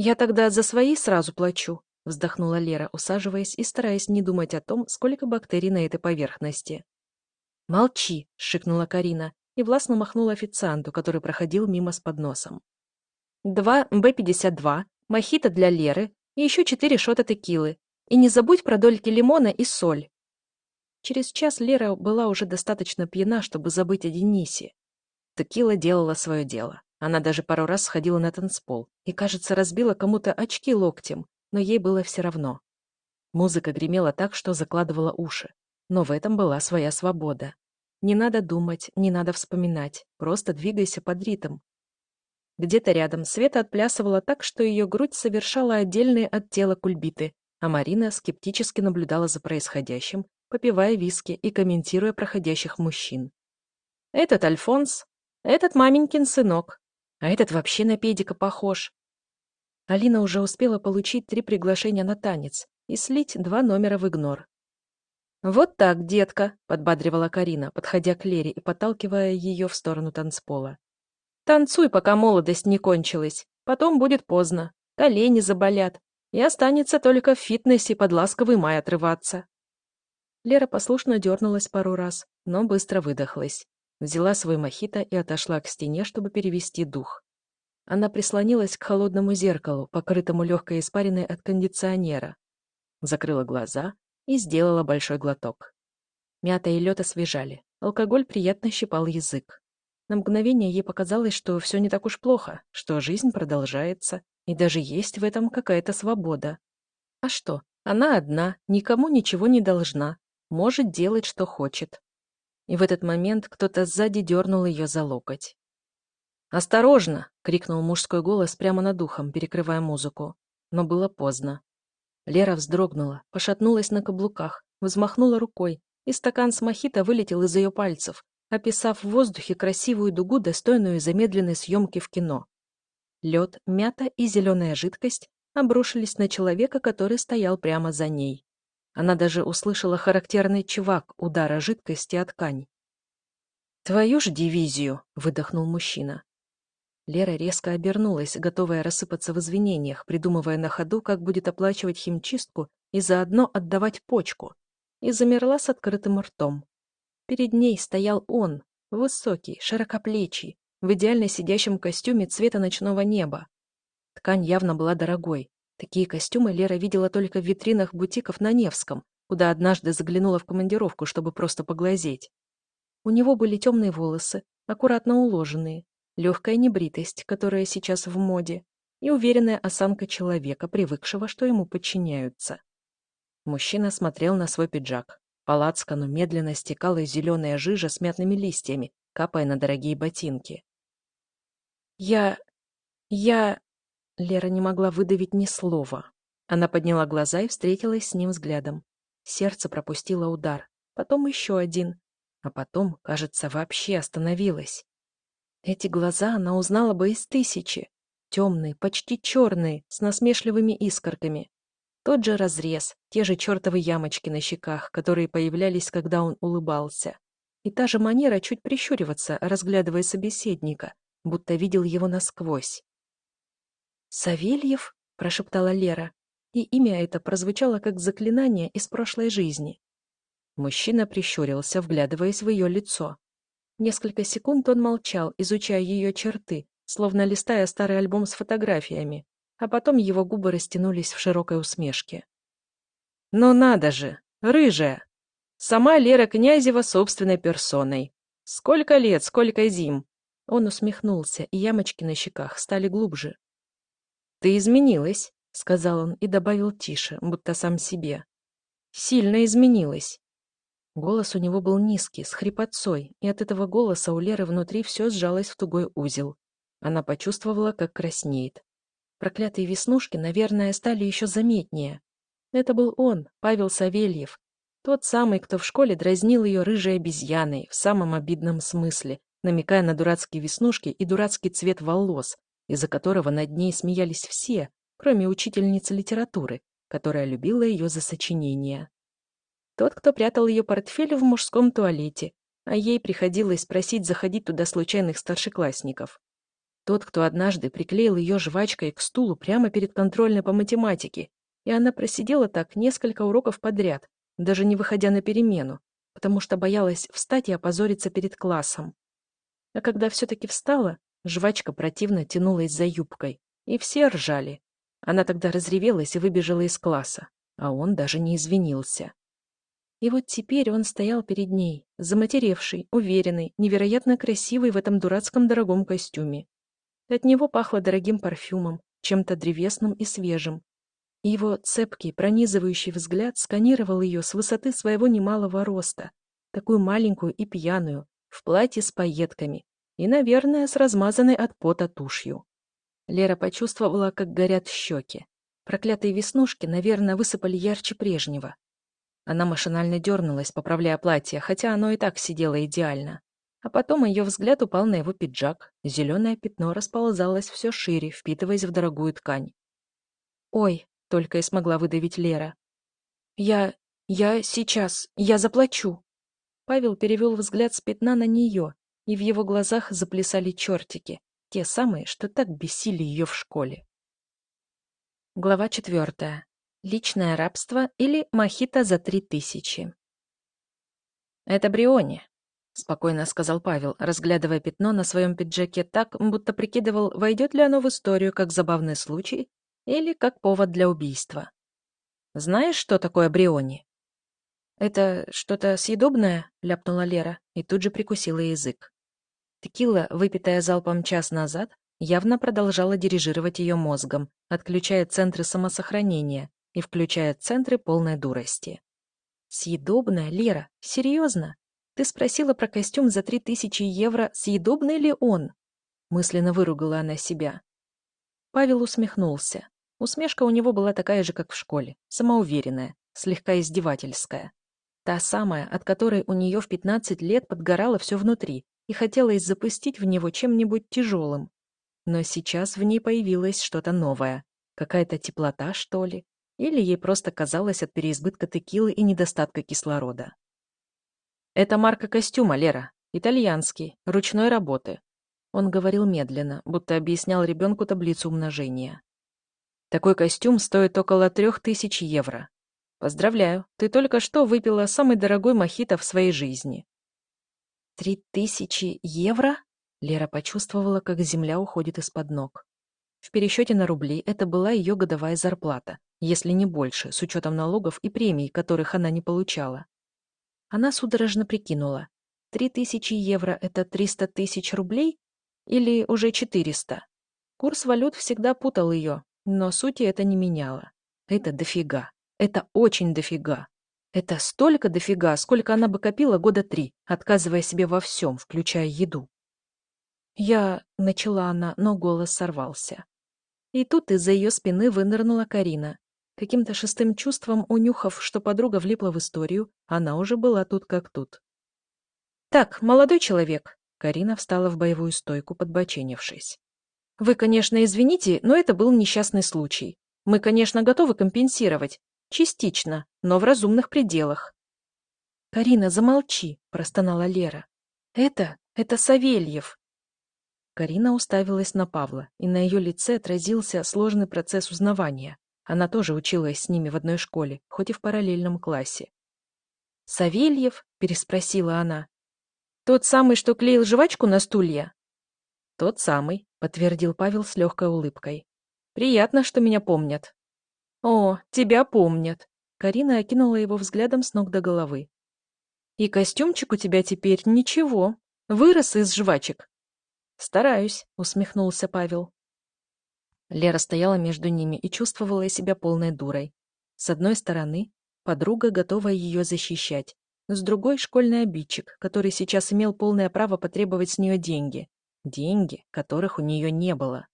«Я тогда за свои сразу плачу», — вздохнула Лера, усаживаясь и стараясь не думать о том, сколько бактерий на этой поверхности. «Молчи!» — шикнула Карина и властно махнула официанту, который проходил мимо с подносом. «Два Б-52, мохито для Леры и еще четыре шота текилы. И не забудь про дольки лимона и соль». Через час Лера была уже достаточно пьяна, чтобы забыть о Денисе. Текила делала свое дело. Она даже пару раз сходила на танцпол и, кажется, разбила кому-то очки локтем, но ей было все равно. Музыка гремела так, что закладывала уши. Но в этом была своя свобода. Не надо думать, не надо вспоминать, просто двигайся под ритм. Где-то рядом Света отплясывала так, что ее грудь совершала отдельные от тела кульбиты, а Марина скептически наблюдала за происходящим, попивая виски и комментируя проходящих мужчин. «Этот Альфонс, этот маменькин сынок, а этот вообще на педика похож». Алина уже успела получить три приглашения на танец и слить два номера в игнор. «Вот так, детка», — подбадривала Карина, подходя к Лере и подталкивая ее в сторону танцпола. «Танцуй, пока молодость не кончилась. Потом будет поздно. Колени заболят. И останется только в фитнесе под ласковый май отрываться». Лера послушно дернулась пару раз, но быстро выдохлась. Взяла свой мохито и отошла к стене, чтобы перевести дух. Она прислонилась к холодному зеркалу, покрытому легкой испариной от кондиционера. Закрыла глаза и сделала большой глоток. Мята и лед освежали. Алкоголь приятно щипал язык. На мгновение ей показалось, что все не так уж плохо, что жизнь продолжается, и даже есть в этом какая-то свобода. А что, она одна, никому ничего не должна, может делать, что хочет. И в этот момент кто-то сзади дернул ее за локоть. «Осторожно!» — крикнул мужской голос прямо над ухом, перекрывая музыку. Но было поздно. Лера вздрогнула, пошатнулась на каблуках, взмахнула рукой, и стакан с мохито вылетел из ее пальцев, описав в воздухе красивую дугу, достойную замедленной съемки в кино. Лед, мята и зеленая жидкость обрушились на человека, который стоял прямо за ней. Она даже услышала характерный чувак удара жидкости о ткань. «Твою ж дивизию!» — выдохнул мужчина. Лера резко обернулась, готовая рассыпаться в извинениях, придумывая на ходу, как будет оплачивать химчистку и заодно отдавать почку, и замерла с открытым ртом. Перед ней стоял он, высокий, широкоплечий, в идеально сидящем костюме цвета ночного неба. Ткань явно была дорогой. Такие костюмы Лера видела только в витринах бутиков на Невском, куда однажды заглянула в командировку, чтобы просто поглазеть. У него были темные волосы, аккуратно уложенные, легкая небритость, которая сейчас в моде, и уверенная осанка человека, привыкшего, что ему подчиняются. Мужчина смотрел на свой пиджак. По лацкану медленно стекала зеленая жижа с мятными листьями, капая на дорогие ботинки. «Я... я...» Лера не могла выдавить ни слова. Она подняла глаза и встретилась с ним взглядом. Сердце пропустило удар, потом еще один, а потом, кажется, вообще остановилось. Эти глаза она узнала бы из тысячи. Темные, почти черные, с насмешливыми искорками. Тот же разрез, те же чертовы ямочки на щеках, которые появлялись, когда он улыбался. И та же манера чуть прищуриваться, разглядывая собеседника, будто видел его насквозь. «Савельев?» — прошептала Лера, и имя это прозвучало как заклинание из прошлой жизни. Мужчина прищурился, вглядываясь в ее лицо. Несколько секунд он молчал, изучая ее черты, словно листая старый альбом с фотографиями, а потом его губы растянулись в широкой усмешке. «Ну надо же! Рыжая! Сама Лера Князева собственной персоной. Сколько лет, сколько зим!» Он усмехнулся, и ямочки на щеках стали глубже. «Ты изменилась», — сказал он и добавил тише, будто сам себе. «Сильно изменилась. Голос у него был низкий, с хрипотцой, и от этого голоса у Леры внутри все сжалось в тугой узел. Она почувствовала, как краснеет. Проклятые веснушки, наверное, стали еще заметнее. Это был он, Павел Савельев, тот самый, кто в школе дразнил ее рыжей обезьяной в самом обидном смысле, намекая на дурацкие веснушки и дурацкий цвет волос, из-за которого над ней смеялись все, кроме учительницы литературы, которая любила ее за сочинения. Тот, кто прятал ее портфель в мужском туалете, а ей приходилось просить заходить туда случайных старшеклассников. Тот, кто однажды приклеил ее жвачкой к стулу прямо перед контрольной по математике, и она просидела так несколько уроков подряд, даже не выходя на перемену, потому что боялась встать и опозориться перед классом. А когда все-таки встала, жвачка противно тянулась за юбкой, и все ржали. Она тогда разревелась и выбежала из класса, а он даже не извинился. И вот теперь он стоял перед ней, заматеревший, уверенный, невероятно красивый в этом дурацком дорогом костюме. От него пахло дорогим парфюмом, чем-то древесным и свежим. Его цепкий, пронизывающий взгляд сканировал ее с высоты своего немалого роста, такую маленькую и пьяную, в платье с пайетками и, наверное, с размазанной от пота тушью. Лера почувствовала, как горят щеки. Проклятые веснушки, наверное, высыпали ярче прежнего. Она машинально дернулась, поправляя платье, хотя оно и так сидело идеально. А потом ее взгляд упал на его пиджак. Зеленое пятно расползалось все шире, впитываясь в дорогую ткань. «Ой», — только и смогла выдавить Лера. «Я... я сейчас... я заплачу». Павел перевел взгляд с пятна на нее, и в его глазах заплясали чертики, те самые, что так бесили ее в школе. Глава четвертая. Личное рабство или мохито за три тысячи. «Это Бриони», спокойно сказал Павел, разглядывая пятно на своем пиджаке так, будто прикидывал, войдет ли оно в историю как забавный случай или как повод для убийства. «Знаешь, что такое бриони?» «Это что-то съедобное?» — ляпнула Лера и тут же прикусила язык. Текила, выпитая залпом час назад, явно продолжала дирижировать ее мозгом, отключая центры самосохранения и включая центры полной дурости. «Съедобное, Лера? Серьезно? Ты спросила про костюм за три тысячи евро, съедобный ли он? Мысленно выругала она себя. Павел усмехнулся. Усмешка у него была такая же, как в школе, самоуверенная, слегка издевательская. Та самая, от которой у нее в пятнадцать лет подгорало все внутри и хотелось запустить в него чем-нибудь тяжелым. Но сейчас в ней появилось что-то новое. Какая-то теплота, что ли? Или ей просто казалось от переизбытка текилы и недостатка кислорода. «Это марка костюма, Лера. Итальянский, ручной работы». Он говорил медленно, будто объяснял ребенку таблицу умножения. «Такой костюм стоит около трех тысяч евро. Поздравляю, ты только что выпила самый дорогой мохито в своей жизни». «Три тысячи евро?» Лера почувствовала, как земля уходит из-под ног. В пересчете на рубли это была ее годовая зарплата, если не больше, с учетом налогов и премий, которых она не получала. Она судорожно прикинула. Три тысячи евро — это триста тысяч рублей? Или уже четыреста? Курс валют всегда путал ее, но сути это не меняло. Это дофига. Это очень дофига. Это столько дофига, сколько она бы копила года три, отказывая себе во всем, включая еду. «Я...» — начала она, но голос сорвался. И тут из-за ее спины вынырнула Карина. Каким-то шестым чувством, унюхав, что подруга влипла в историю, она уже была тут как тут. «Так, молодой человек», — Карина встала в боевую стойку, подбоченившись. «Вы, конечно, извините, но это был несчастный случай. Мы, конечно, готовы компенсировать. Частично, но в разумных пределах». «Карина, замолчи», — простонала Лера. «Это... это Савельев». Карина уставилась на Павла, и на ее лице отразился сложный процесс узнавания. Она тоже училась с ними в одной школе, хоть и в параллельном классе. «Савельев?» — переспросила она. «Тот самый, что клеил жвачку на стулья?» «Тот самый», — подтвердил Павел с легкой улыбкой. «Приятно, что меня помнят». «О, тебя помнят!» Карина окинула его взглядом с ног до головы. «И костюмчик у тебя теперь ничего. Вырос из жвачек». «Стараюсь», — усмехнулся Павел. Лера стояла между ними и чувствовала себя полной дурой. С одной стороны, подруга готова ее защищать. С другой — школьный обидчик, который сейчас имел полное право потребовать с нее деньги. Деньги, которых у нее не было.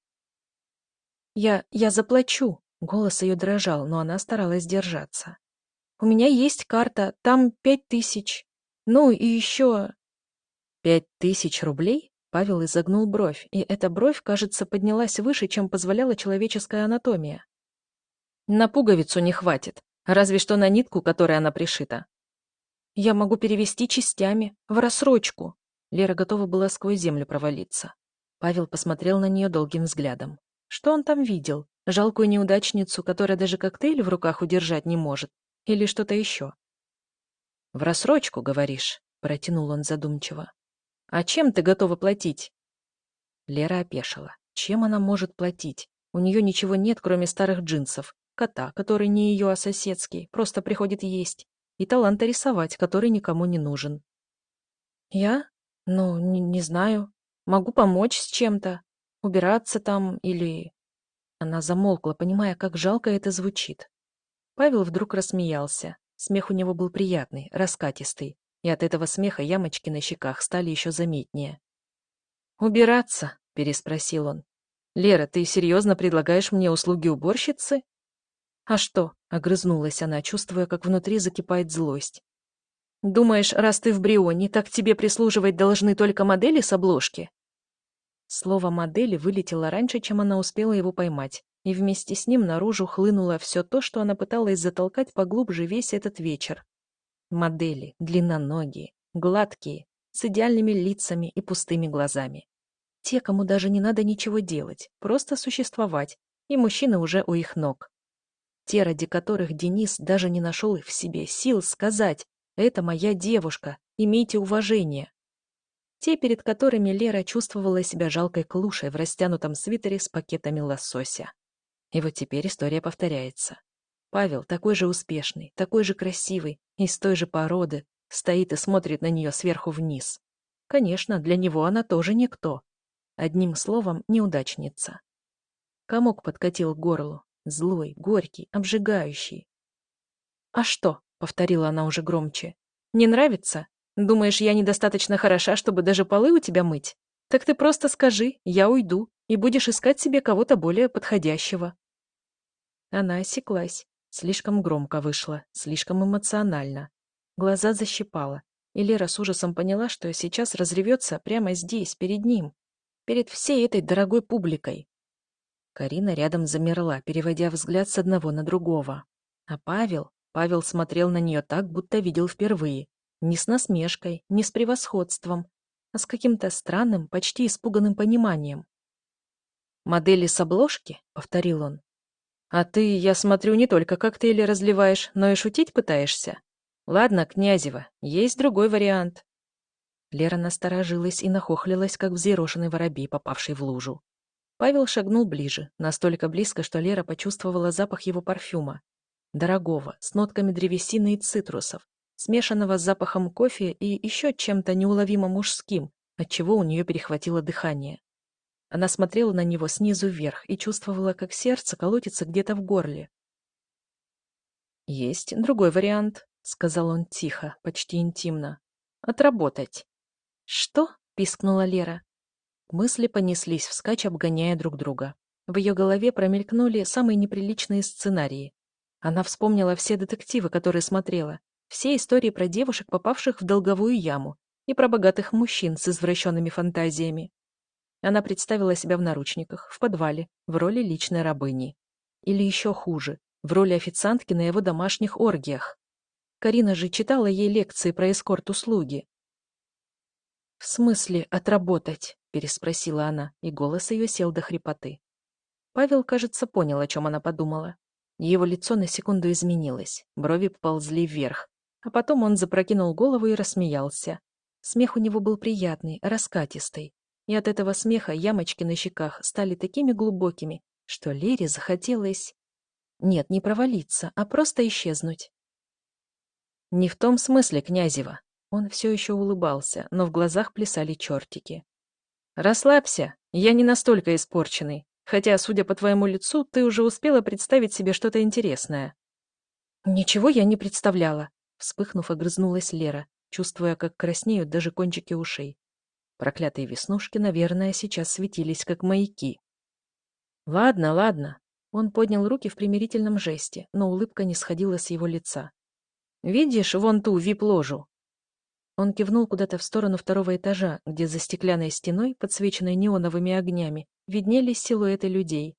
«Я... я заплачу!» Голос ее дрожал, но она старалась держаться. «У меня есть карта, там пять тысяч. Ну и еще...» «Пять тысяч рублей?» Павел изогнул бровь, и эта бровь, кажется, поднялась выше, чем позволяла человеческая анатомия. На пуговицу не хватит, разве что на нитку, которой она пришита. Я могу перевести частями, в рассрочку. Лера готова была сквозь землю провалиться. Павел посмотрел на нее долгим взглядом. Что он там видел? Жалкую неудачницу, которая даже коктейль в руках удержать не может? Или что-то еще? «В рассрочку, говоришь?» — протянул он задумчиво. «А чем ты готова платить?» Лера опешила. Чем она может платить? У нее ничего нет, кроме старых джинсов, кота, который не ее, а соседский, просто приходит есть, и таланта рисовать, который никому не нужен. «Я? Ну, не, не знаю. Могу помочь с чем-то. Убираться там или...» Она замолкла, понимая, как жалко это звучит. Павел вдруг рассмеялся. Смех у него был приятный, раскатистый, и от этого смеха ямочки на щеках стали еще заметнее. «Убираться?» — переспросил он. «Лера, ты серьезно предлагаешь мне услуги уборщицы?» «А что?» — огрызнулась она, чувствуя, как внутри закипает злость. «Думаешь, раз ты в Брионе, так тебе прислуживать должны только модели с обложки?» Слово «модели» вылетело раньше, чем она успела его поймать, и вместе с ним наружу хлынуло все то, что она пыталась затолкать поглубже весь этот вечер. Модели, длинноногие, гладкие, с идеальными лицами и пустыми глазами. Те, кому даже не надо ничего делать, просто существовать, и мужчина уже у их ног. Те, ради которых Денис даже не нашел в себе сил сказать «это моя девушка, имейте уважение». Те, перед которыми Лера чувствовала себя жалкой клушей в растянутом свитере с пакетами лосося. И вот теперь история повторяется. Павел, такой же успешный, такой же красивый, из той же породы, стоит и смотрит на нее сверху вниз. Конечно, для него она тоже никто. Одним словом, неудачница. Комок подкатил к горлу, злой, горький, обжигающий. «А что?» — повторила она уже громче. «Не нравится? Думаешь, я недостаточно хороша, чтобы даже полы у тебя мыть? Так ты просто скажи, я уйду, и будешь искать себе кого-то более подходящего». Она осеклась. Слишком громко вышла, слишком эмоционально. Глаза защипала, и Лера с ужасом поняла, что сейчас разревется прямо здесь, перед ним, перед всей этой дорогой публикой. Карина рядом замерла, переводя взгляд с одного на другого. А Павел? Павел смотрел на нее так, будто видел впервые. Не с насмешкой, не с превосходством, а с каким-то странным, почти испуганным пониманием. «Модели с обложки?» — повторил он. «А ты, я смотрю, не только коктейли разливаешь, но и шутить пытаешься. Ладно, Князева, есть другой вариант. Лера насторожилась и нахохлилась, как взъерошенный воробей, попавший в лужу. Павел шагнул ближе, настолько близко, что Лера почувствовала запах его парфюма. Дорогого, с нотками древесины и цитрусов, смешанного с запахом кофе и еще чем-то неуловимо мужским, отчего у нее перехватило дыхание. Она смотрела на него снизу вверх и чувствовала, как сердце колотится где-то в горле. «Есть другой вариант», — сказал он тихо, почти интимно. «Отработать». «Что?» — пискнула Лера. Мысли понеслись вскачь, обгоняя друг друга. В ее голове промелькнули самые неприличные сценарии. Она вспомнила все детективы, которые смотрела, все истории про девушек, попавших в долговую яму, и про богатых мужчин с извращенными фантазиями. Она представила себя в наручниках, в подвале, в роли личной рабыни. Или еще хуже, в роли официантки на его домашних оргиях. Карина же читала ей лекции про эскорт-услуги. «В смысле отработать?» — переспросила она, и голос ее сел до хрипоты. Павел, кажется, понял, о чем она подумала. Его лицо на секунду изменилось, брови поползли вверх, а потом он запрокинул голову и рассмеялся. Смех у него был приятный, раскатистый, и от этого смеха ямочки на щеках стали такими глубокими, что Лере захотелось... Нет, не провалиться, а просто исчезнуть. «Не в том смысле, Князева», он все еще улыбался, но в глазах плясали чертики. «Расслабься, я не настолько испорченный, хотя, судя по твоему лицу, ты уже успела представить себе что-то интересное». «Ничего я не представляла», — вспыхнув, огрызнулась Лера, чувствуя, как краснеют даже кончики ушей. Проклятые веснушки, наверное, сейчас светились, как маяки. «Ладно, ладно». Он поднял руки в примирительном жесте, но улыбка не сходила с его лица. «Видишь вон ту вип-ложу? Он кивнул куда-то в сторону второго этажа, где за стеклянной стеной, подсвеченной неоновыми огнями, виднелись силуэты людей.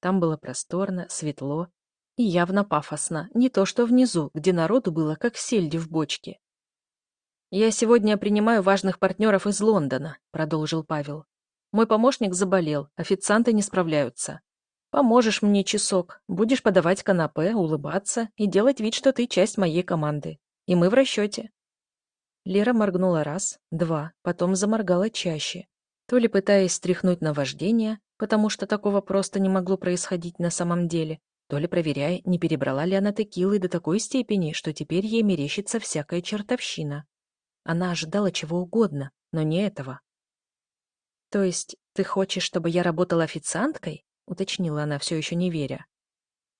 Там было просторно, светло и явно пафосно, не то что внизу, где народу было как сельди в бочке. «Я сегодня принимаю важных партнеров из Лондона», — продолжил Павел. Мой помощник заболел, официанты не справляются. Поможешь мне часок, будешь подавать канапе, улыбаться и делать вид, что ты часть моей команды. И мы в расчете. Лера моргнула раз, два, потом заморгала чаще, то ли пытаясь стряхнуть наваждение, потому что такого просто не могло происходить на самом деле, то ли проверяя, не перебрала ли она текилы до такой степени, что теперь ей мерещится всякая чертовщина. Она ожидала чего угодно, но не этого. «То есть ты хочешь, чтобы я работала официанткой?» — уточнила она, все еще не веря.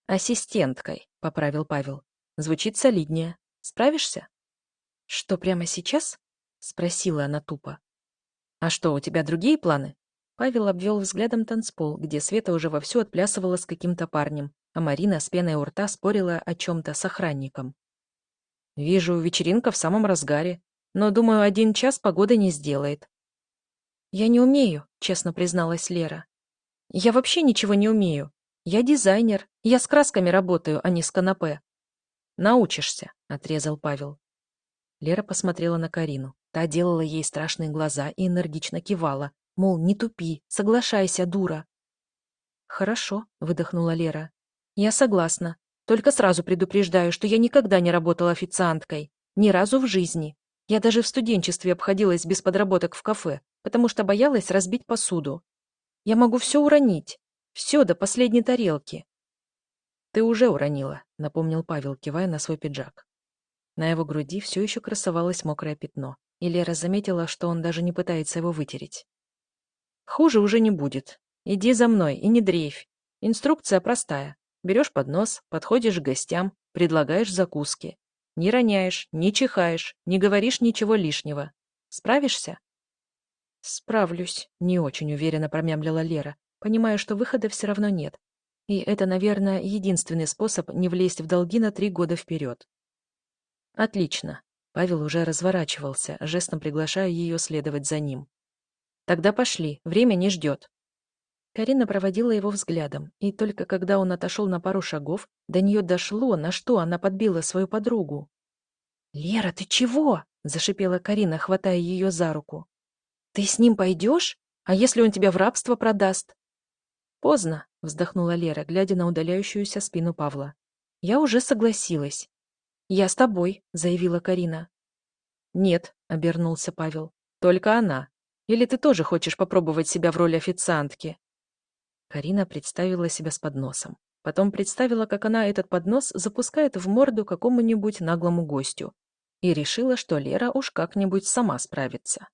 «Ассистенткой», — поправил Павел. «Звучит солиднее. Справишься?» «Что, прямо сейчас?» — спросила она тупо. «А что, у тебя другие планы?» Павел обвел взглядом танцпол, где Света уже вовсю отплясывала с каким-то парнем, а Марина с пеной у рта спорила о чем-то с охранником. «Вижу, вечеринка в самом разгаре, но, думаю, один час погода не сделает». «Я не умею», — честно призналась Лера. «Я вообще ничего не умею. Я дизайнер, я с красками работаю, а не с канапе». «Научишься», — отрезал Павел. Лера посмотрела на Карину. Та делала ей страшные глаза и энергично кивала, мол, не тупи, соглашайся, дура. «Хорошо», — выдохнула Лера. «Я согласна. Только сразу предупреждаю, что я никогда не работала официанткой. Ни разу в жизни. Я даже в студенчестве обходилась без подработок в кафе, потому что боялась разбить посуду. Я могу все уронить. Все до последней тарелки». «Ты уже уронила», — напомнил Павел, кивая на свой пиджак. На его груди все еще красовалось мокрое пятно, и Лера заметила, что он даже не пытается его вытереть. «Хуже уже не будет. Иди за мной и не дрейфь. Инструкция простая. Берешь поднос, подходишь к гостям, предлагаешь закуски. Не роняешь, не чихаешь, не говоришь ничего лишнего. Справишься?» «Справлюсь», — не очень уверенно промямлила Лера, понимая, что выхода все равно нет. И это, наверное, единственный способ не влезть в долги на три года вперед. «Отлично». Павел уже разворачивался, жестом приглашая ее следовать за ним. «Тогда пошли, время не ждет». Карина проводила его взглядом, и только когда он отошел на пару шагов, до нее дошло, на что она подбила свою подругу. «Лера, ты чего?» — зашипела Карина, хватая ее за руку. «Ты с ним пойдешь? А если он тебя в рабство продаст?» «Поздно», — вздохнула Лера, глядя на удаляющуюся спину Павла. «Я уже согласилась. «Я с тобой», — заявила Карина. «Нет», — обернулся Павел. «Только она. Или ты тоже хочешь попробовать себя в роли официантки?» Карина представила себя с подносом. Потом представила, как она этот поднос запускает в морду какому-нибудь наглому гостю. И решила, что Лера уж как-нибудь сама справится.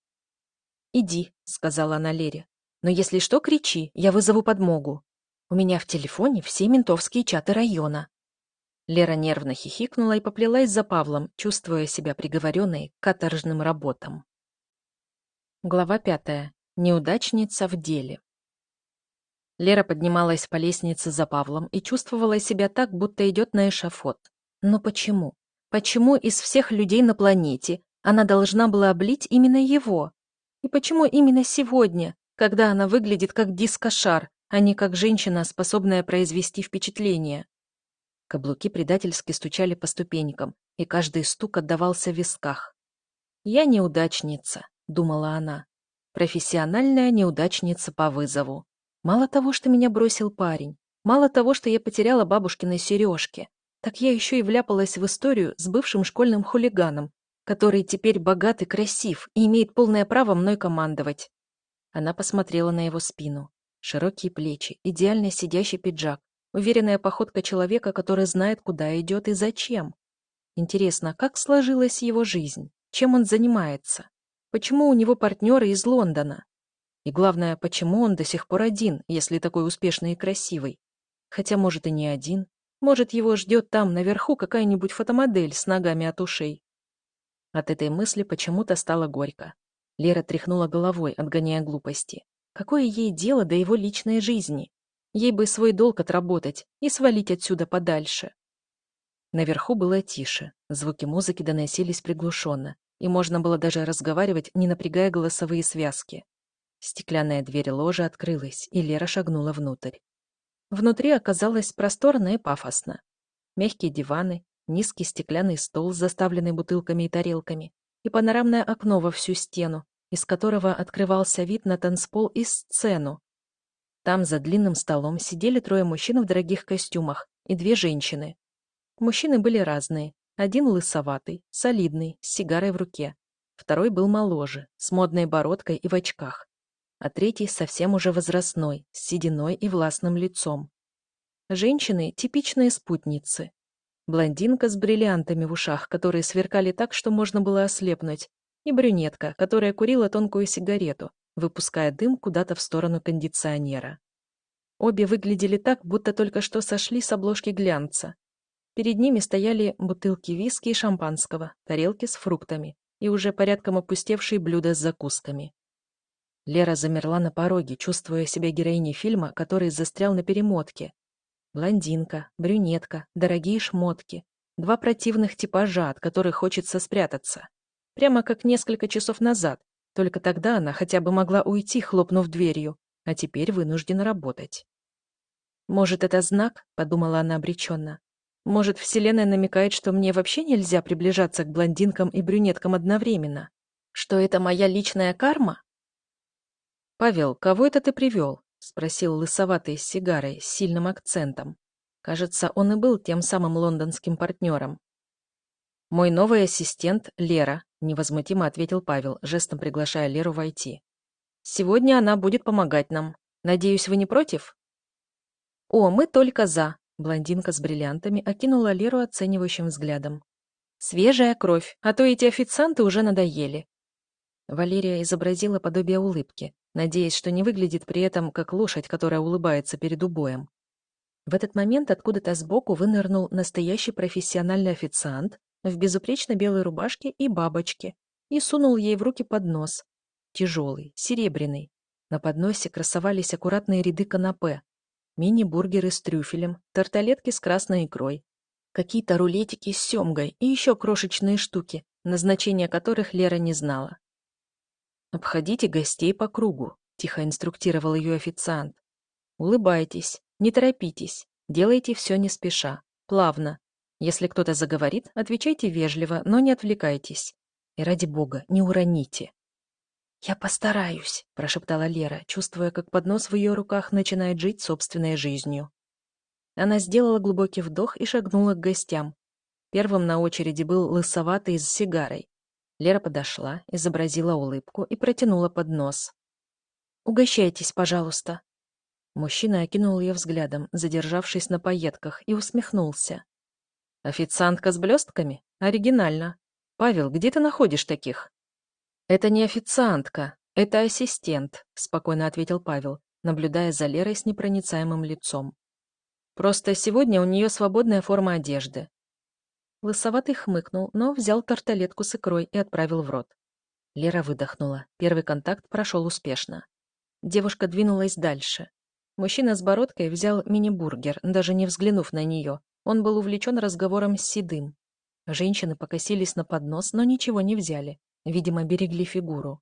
«Иди», — сказала она Лере. «Но если что, кричи, я вызову подмогу. У меня в телефоне все ментовские чаты района». Лера нервно хихикнула и поплелась за Павлом, чувствуя себя приговоренной к каторжным работам. Глава пятая. Неудачница в деле. Лера поднималась по лестнице за Павлом и чувствовала себя так, будто идет на эшафот. Но почему? Почему из всех людей на планете она должна была облить именно его? И почему именно сегодня, когда она выглядит как дискошар, а не как женщина, способная произвести впечатление? Каблуки предательски стучали по ступенькам, и каждый стук отдавался в висках. «Я неудачница», — думала она. «Профессиональная неудачница по вызову. Мало того, что меня бросил парень, мало того, что я потеряла бабушкины сережки, так я еще и вляпалась в историю с бывшим школьным хулиганом, который теперь богат и красив и имеет полное право мной командовать». Она посмотрела на его спину. Широкие плечи, идеально сидящий пиджак, Уверенная походка человека, который знает, куда идет и зачем. Интересно, как сложилась его жизнь? Чем он занимается? Почему у него партнеры из Лондона? И главное, почему он до сих пор один, если такой успешный и красивый? Хотя, может, и не один. Может, его ждет там, наверху, какая-нибудь фотомодель с ногами от ушей. От этой мысли почему-то стало горько. Лера тряхнула головой, отгоняя глупости. Какое ей дело до его личной жизни? Ей бы свой долг отработать и свалить отсюда подальше. Наверху было тише, звуки музыки доносились приглушенно, и можно было даже разговаривать, не напрягая голосовые связки. Стеклянная дверь ложи открылась, и Лера шагнула внутрь. Внутри оказалось просторно и пафосно. Мягкие диваны, низкий стеклянный стол, заставленный бутылками и тарелками, и панорамное окно во всю стену, из которого открывался вид на танцпол и сцену. Там за длинным столом сидели трое мужчин в дорогих костюмах и две женщины. Мужчины были разные. Один лысоватый, солидный, с сигарой в руке. Второй был моложе, с модной бородкой и в очках. А третий совсем уже возрастной, с сединой и властным лицом. Женщины – типичные спутницы. Блондинка с бриллиантами в ушах, которые сверкали так, что можно было ослепнуть, и брюнетка, которая курила тонкую сигарету, выпуская дым куда-то в сторону кондиционера. Обе выглядели так, будто только что сошли с обложки глянца. Перед ними стояли бутылки виски и шампанского, тарелки с фруктами и уже порядком опустевшие блюда с закусками. Лера замерла на пороге, чувствуя себя героиней фильма, который застрял на перемотке. Блондинка, брюнетка, дорогие шмотки. Два противных типажа, от которых хочется спрятаться. Прямо как несколько часов назад, только тогда она хотя бы могла уйти, хлопнув дверью, а теперь вынуждена работать. «Может, это знак?» — подумала она обреченно. «Может, Вселенная намекает, что мне вообще нельзя приближаться к блондинкам и брюнеткам одновременно? Что это моя личная карма?» «Павел, кого это ты привел?» — спросил лысоватый с сигарой, с сильным акцентом. Кажется, он и был тем самым лондонским партнером. «Мой новый ассистент Лера», — невозмутимо ответил Павел, жестом приглашая Леру войти. «Сегодня она будет помогать нам. Надеюсь, вы не против?» «О, мы только за», — блондинка с бриллиантами окинула Леру оценивающим взглядом. «Свежая кровь, а то эти официанты уже надоели». Валерия изобразила подобие улыбки, надеясь, что не выглядит при этом как лошадь, которая улыбается перед убоем. В этот момент откуда-то сбоку вынырнул настоящий профессиональный официант в безупречно белой рубашке и бабочке и сунул ей в руки поднос. Тяжелый, серебряный. На подносе красовались аккуратные ряды канапе. Мини-бургеры с трюфелем, тарталетки с красной икрой, какие-то рулетики с семгой и еще крошечные штуки, назначения которых Лера не знала. «Обходите гостей по кругу», — тихо инструктировал ее официант. «Улыбайтесь, не торопитесь, делайте все не спеша, плавно, если кто-то заговорит, отвечайте вежливо, но не отвлекайтесь. И ради бога, не уроните. «Я постараюсь», — прошептала Лера, чувствуя, как поднос в ее руках начинает жить собственной жизнью. Она сделала глубокий вдох и шагнула к гостям. Первым на очереди был лысоватый с сигарой. Лера подошла, изобразила улыбку и протянула поднос. «Угощайтесь, пожалуйста». Мужчина окинул ее взглядом, задержавшись на пайетках, и усмехнулся. Официантка с блестками? Оригинально. Павел, где ты находишь таких? Это не официантка, это ассистент, спокойно ответил Павел, наблюдая за Лерой с непроницаемым лицом. Просто сегодня у нее свободная форма одежды. Лысоватый хмыкнул, но взял тарталетку с икрой и отправил в рот. Лера выдохнула. Первый контакт прошел успешно. Девушка двинулась дальше. Мужчина с бородкой взял мини-бургер, даже не взглянув на нее, он был увлечен разговором с Седым. Женщины покосились на поднос, но ничего не взяли. Видимо, берегли фигуру.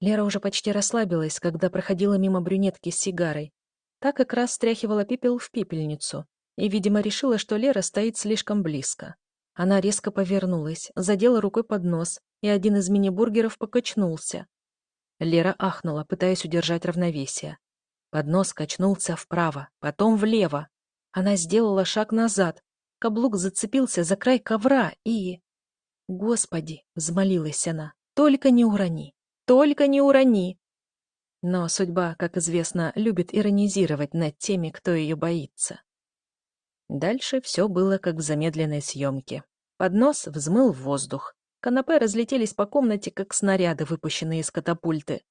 Лера уже почти расслабилась, когда проходила мимо брюнетки с сигарой. Та как раз стряхивала пепел в пепельницу и, видимо, решила, что Лера стоит слишком близко. Она резко повернулась, задела рукой под нос, и один из мини-бургеров покачнулся. Лера ахнула, пытаясь удержать равновесие. Поднос качнулся вправо, потом влево. Она сделала шаг назад. Каблук зацепился за край ковра и... «Господи!» — взмолилась она. «Только не урони! Только не урони!» Но судьба, как известно, любит иронизировать над теми, кто ее боится. Дальше все было как в замедленной съемке. Поднос взмыл в воздух. Канапе разлетелись по комнате, как снаряды, выпущенные из катапульты.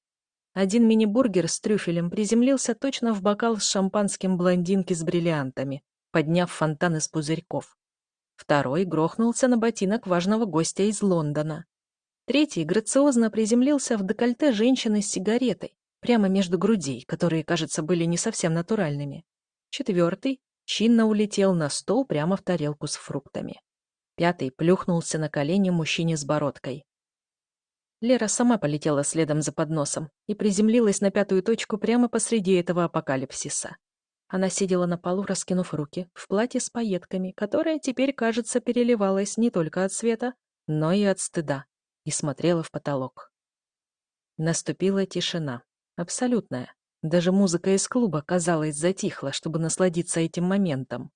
Один мини-бургер с трюфелем приземлился точно в бокал с шампанским блондинки с бриллиантами, подняв фонтан из пузырьков. Второй грохнулся на ботинок важного гостя из Лондона. Третий грациозно приземлился в декольте женщины с сигаретой, прямо между грудей, которые, кажется, были не совсем натуральными. Четвертый чинно улетел на стол прямо в тарелку с фруктами. Пятый плюхнулся на колени мужчине с бородкой. Лера сама полетела следом за подносом и приземлилась на пятую точку прямо посреди этого апокалипсиса. Она сидела на полу, раскинув руки, в платье с пайетками, которое теперь, кажется, переливалось не только от света, но и от стыда, и смотрела в потолок. Наступила тишина. Абсолютная. Даже музыка из клуба, казалось, затихла, чтобы насладиться этим моментом.